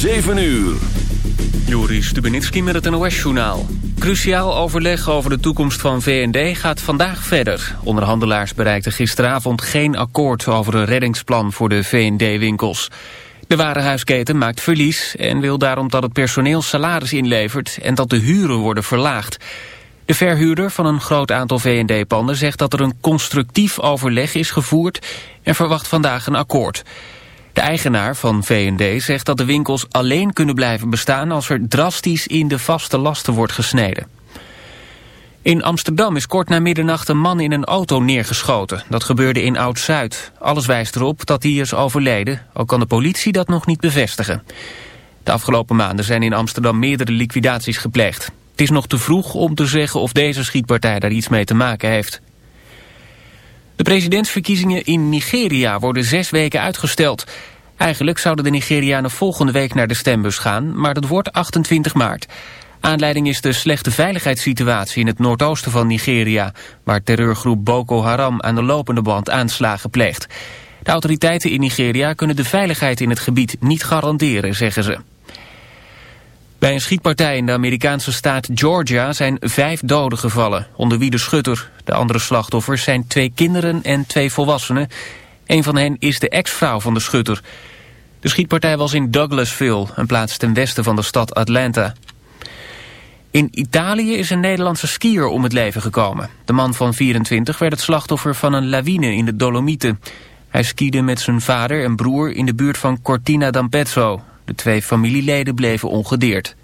7 uur. Joris Stubenitski met het NOS-journaal. Cruciaal overleg over de toekomst van VND gaat vandaag verder. Onderhandelaars bereikten gisteravond geen akkoord over een reddingsplan voor de VND-winkels. De warenhuisketen maakt verlies en wil daarom dat het personeel salaris inlevert... en dat de huren worden verlaagd. De verhuurder van een groot aantal VND-panden zegt dat er een constructief overleg is gevoerd... en verwacht vandaag een akkoord. De eigenaar van V&D zegt dat de winkels alleen kunnen blijven bestaan... als er drastisch in de vaste lasten wordt gesneden. In Amsterdam is kort na middernacht een man in een auto neergeschoten. Dat gebeurde in Oud-Zuid. Alles wijst erop dat hij is overleden, ook kan de politie dat nog niet bevestigen. De afgelopen maanden zijn in Amsterdam meerdere liquidaties gepleegd. Het is nog te vroeg om te zeggen of deze schietpartij daar iets mee te maken heeft. De presidentsverkiezingen in Nigeria worden zes weken uitgesteld. Eigenlijk zouden de Nigerianen volgende week naar de stembus gaan, maar dat wordt 28 maart. Aanleiding is de slechte veiligheidssituatie in het noordoosten van Nigeria... waar terreurgroep Boko Haram aan de lopende band aanslagen pleegt. De autoriteiten in Nigeria kunnen de veiligheid in het gebied niet garanderen, zeggen ze. Bij een schietpartij in de Amerikaanse staat Georgia zijn vijf doden gevallen, onder wie de schutter. De andere slachtoffers zijn twee kinderen en twee volwassenen. Een van hen is de ex-vrouw van de schutter. De schietpartij was in Douglasville, een plaats ten westen van de stad Atlanta. In Italië is een Nederlandse skier om het leven gekomen. De man van 24 werd het slachtoffer van een lawine in de Dolomieten. Hij skiede met zijn vader en broer in de buurt van Cortina d'Ampezzo. De twee familieleden bleven ongedeerd.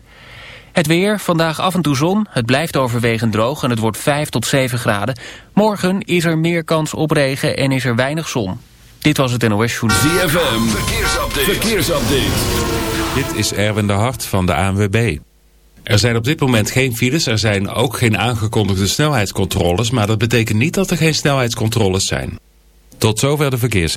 Het weer, vandaag af en toe zon, het blijft overwegend droog en het wordt 5 tot 7 graden. Morgen is er meer kans op regen en is er weinig zon. Dit was het NOS Journal. ZFM, verkeersupdate. verkeersupdate. Dit is Erwin de Hart van de ANWB. Er zijn op dit moment geen files, er zijn ook geen aangekondigde snelheidscontroles... maar dat betekent niet dat er geen snelheidscontroles zijn. Tot zover de verkeers.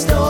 story.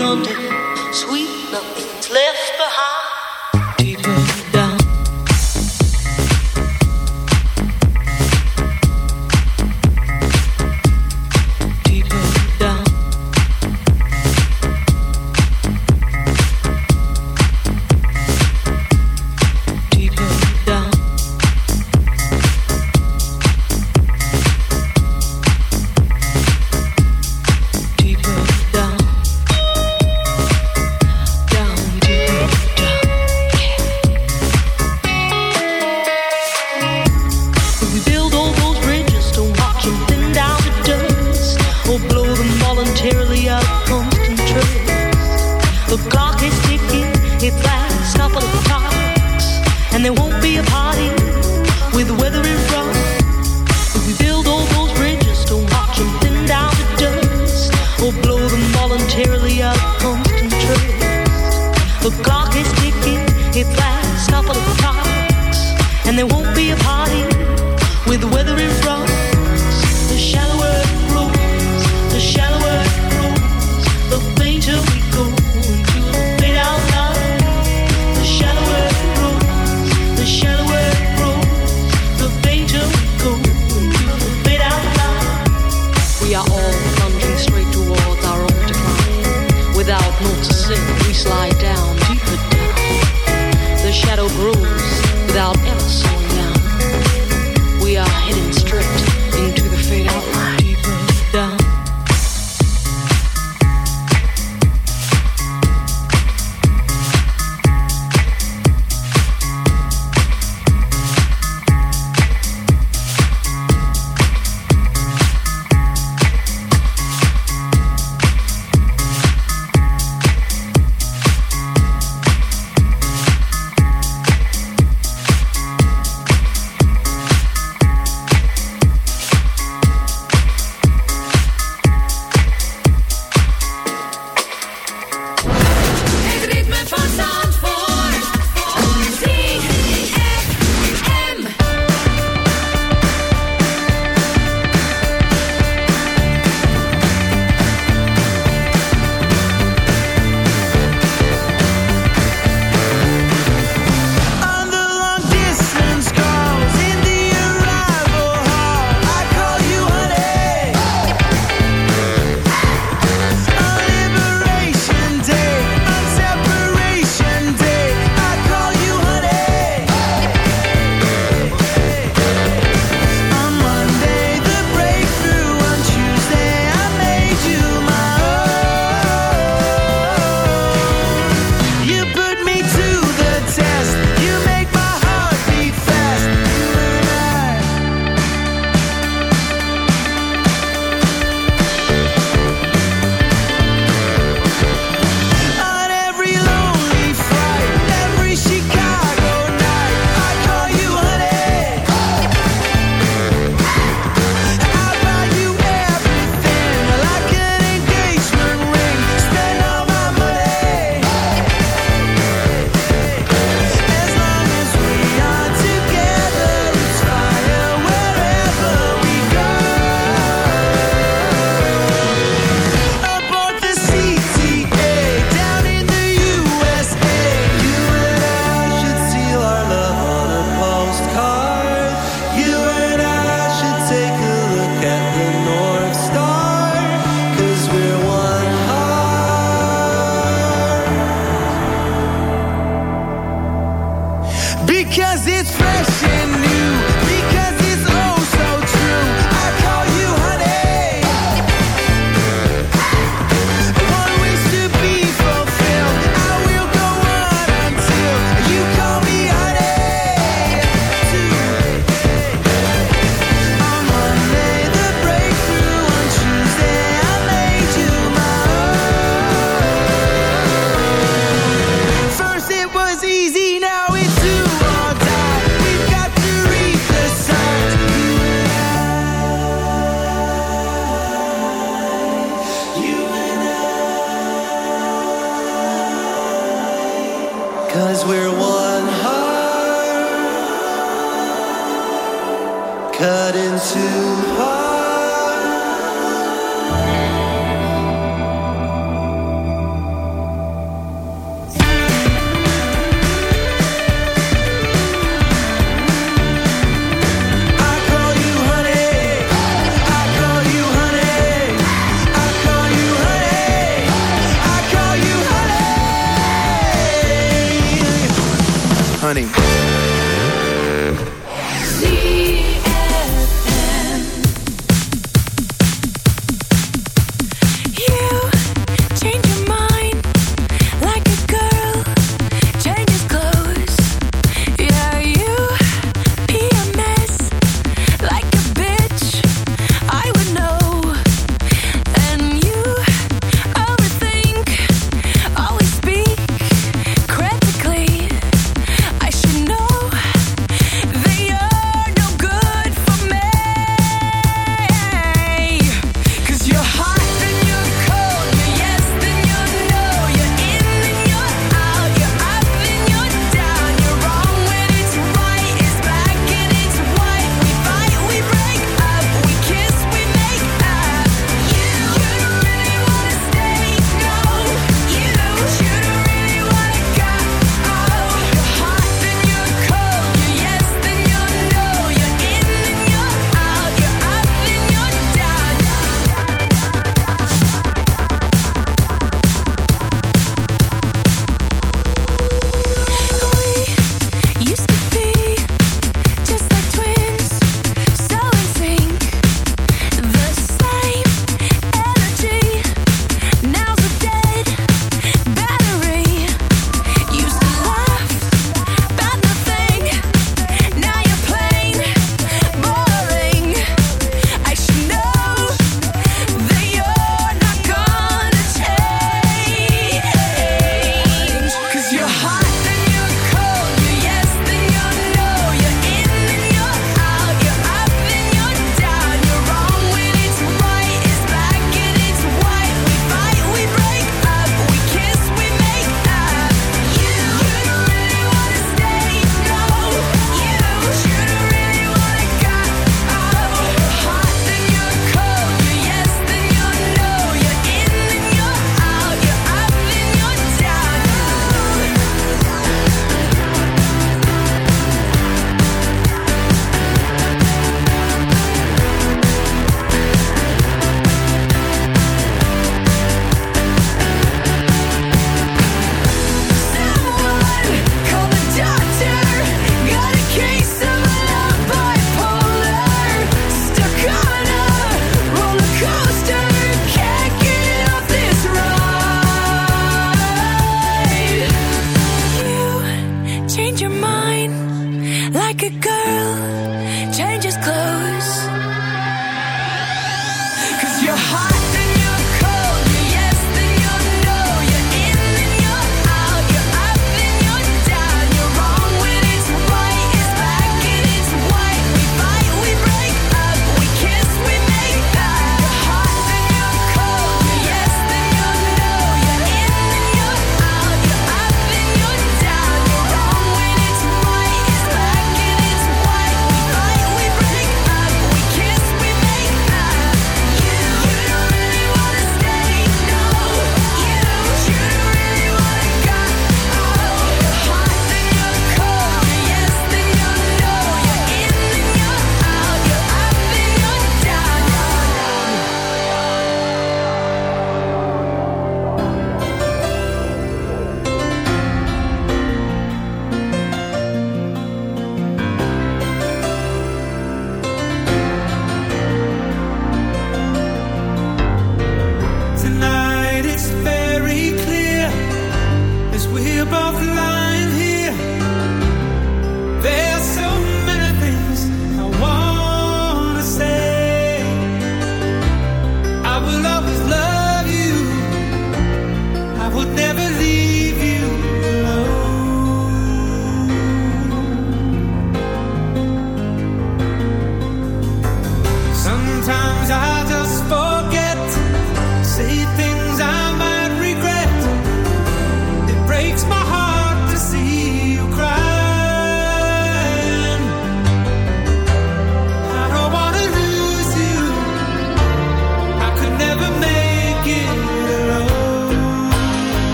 no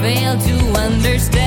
fail to understand.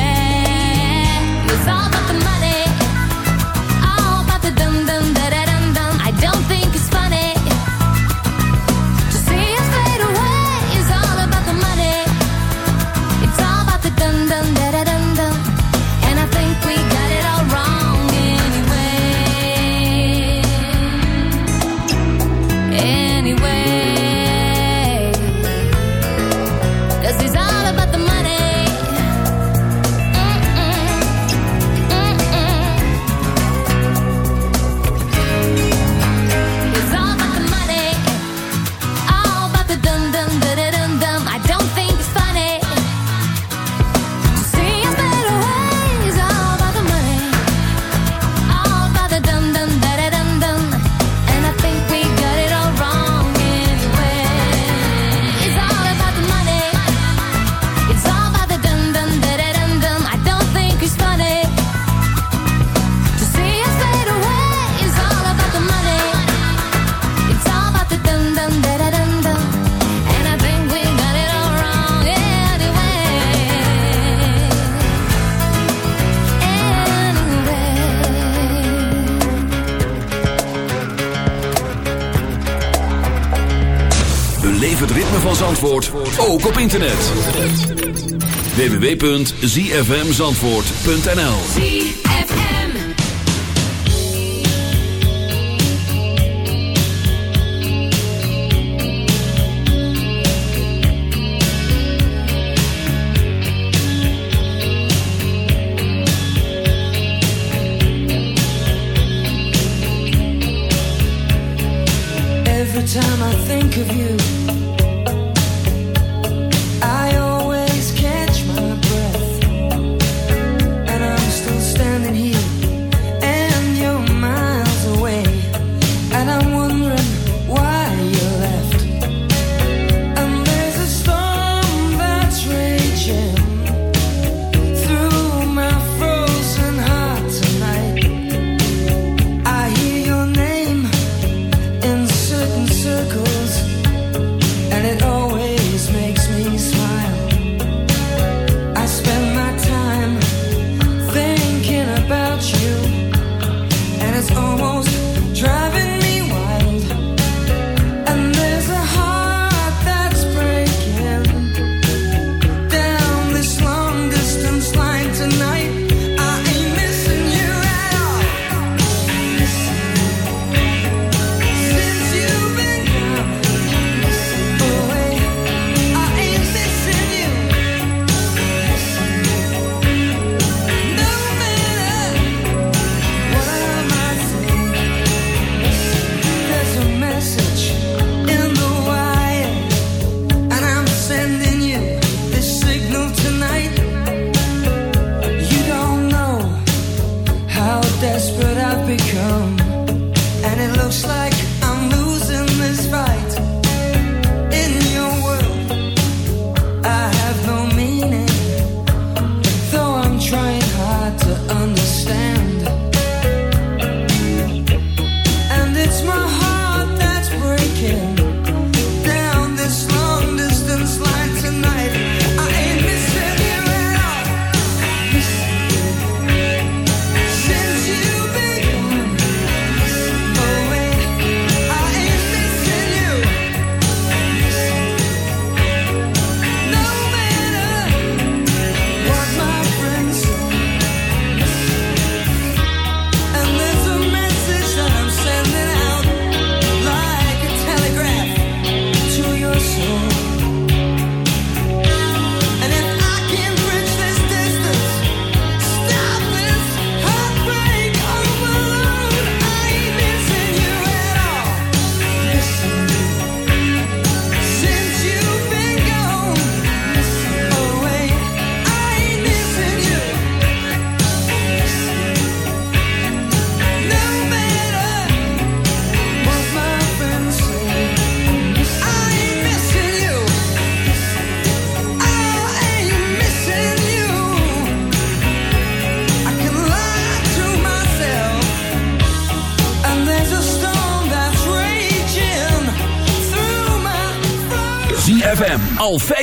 www.zfmzandvoort.nl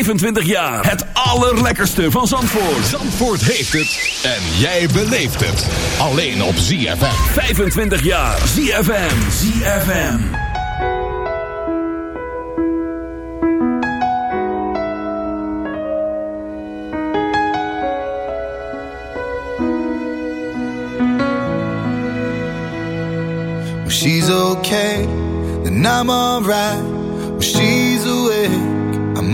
25 jaar. Het allerlekkerste van Zandvoort. Zandvoort heeft het en jij beleeft het. Alleen op ZFM. 25 jaar. ZFM. ZFM. She's okay, then I'm alright.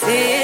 você.